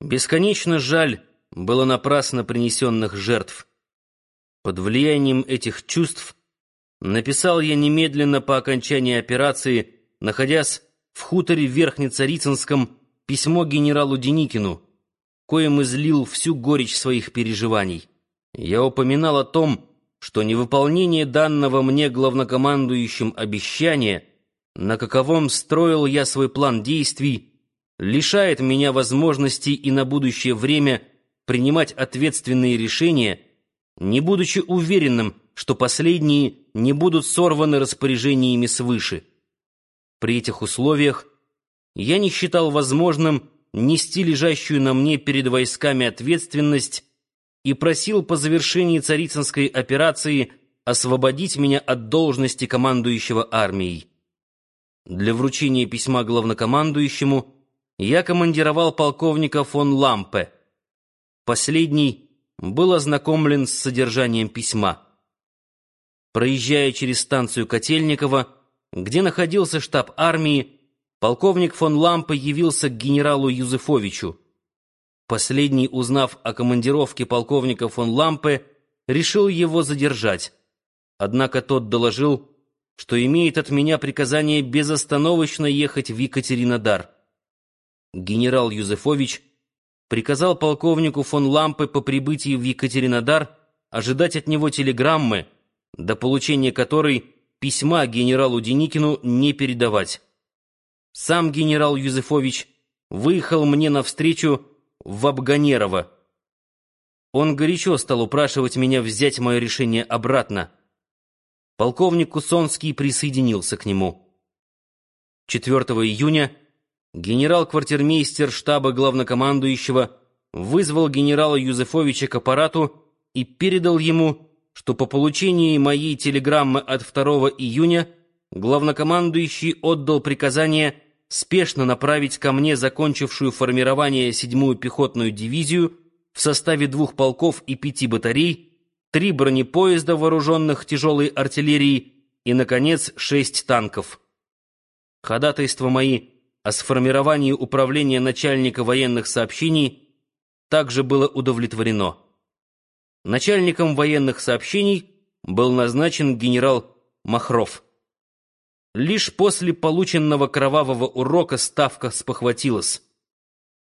Бесконечно жаль было напрасно принесенных жертв. Под влиянием этих чувств написал я немедленно по окончании операции, находясь в хуторе Верхнецарицынском, письмо генералу Деникину, коим излил всю горечь своих переживаний. Я упоминал о том, что невыполнение данного мне главнокомандующим обещания, на каковом строил я свой план действий, лишает меня возможности и на будущее время принимать ответственные решения, не будучи уверенным, что последние не будут сорваны распоряжениями свыше. При этих условиях я не считал возможным нести лежащую на мне перед войсками ответственность и просил по завершении Царицынской операции освободить меня от должности командующего армией. Для вручения письма главнокомандующему я командировал полковника фон Лампе. Последний был ознакомлен с содержанием письма. Проезжая через станцию Котельникова, где находился штаб армии, полковник фон Лампе явился к генералу Юзефовичу. Последний, узнав о командировке полковника фон Лампе, решил его задержать. Однако тот доложил, что имеет от меня приказание безостановочно ехать в Екатеринодар генерал Юзефович приказал полковнику фон Лампе по прибытии в Екатеринодар ожидать от него телеграммы, до получения которой письма генералу Деникину не передавать. Сам генерал Юзефович выехал мне навстречу в Абганерово. Он горячо стал упрашивать меня взять мое решение обратно. Полковник Кусонский присоединился к нему. 4 июня генерал-квартирмейстер штаба главнокомандующего вызвал генерала Юзефовича к аппарату и передал ему, что по получении моей телеграммы от 2 июня главнокомандующий отдал приказание спешно направить ко мне закончившую формирование седьмую пехотную дивизию в составе двух полков и пяти батарей, три бронепоезда, вооруженных тяжелой артиллерией, и, наконец, шесть танков. Ходатайства мои о сформировании управления начальника военных сообщений также было удовлетворено. Начальником военных сообщений был назначен генерал Махров. Лишь после полученного кровавого урока Ставка спохватилась.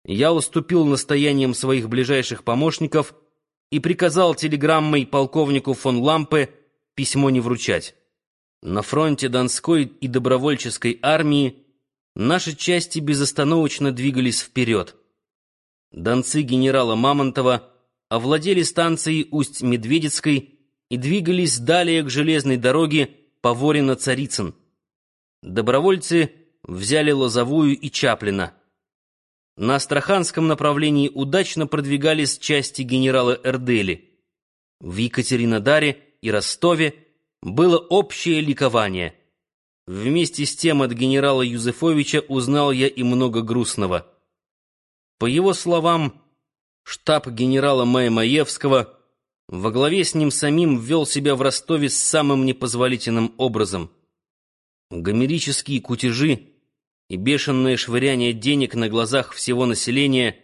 Я уступил настояниям своих ближайших помощников и приказал телеграммой полковнику фон Лампе письмо не вручать. На фронте Донской и добровольческой армии наши части безостановочно двигались вперед. Донцы генерала Мамонтова овладели станцией Усть-Медведицкой и двигались далее к железной дороге Поворино-Царицын. Добровольцы взяли Лозовую и Чаплина. На Астраханском направлении удачно продвигались части генерала Эрдели. В Екатеринодаре и Ростове было общее ликование — Вместе с тем от генерала Юзефовича узнал я и много грустного. По его словам, штаб генерала Маймаевского во главе с ним самим вел себя в Ростове самым непозволительным образом. Гомерические кутежи и бешеное швыряние денег на глазах всего населения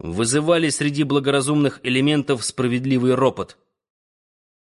вызывали среди благоразумных элементов справедливый ропот.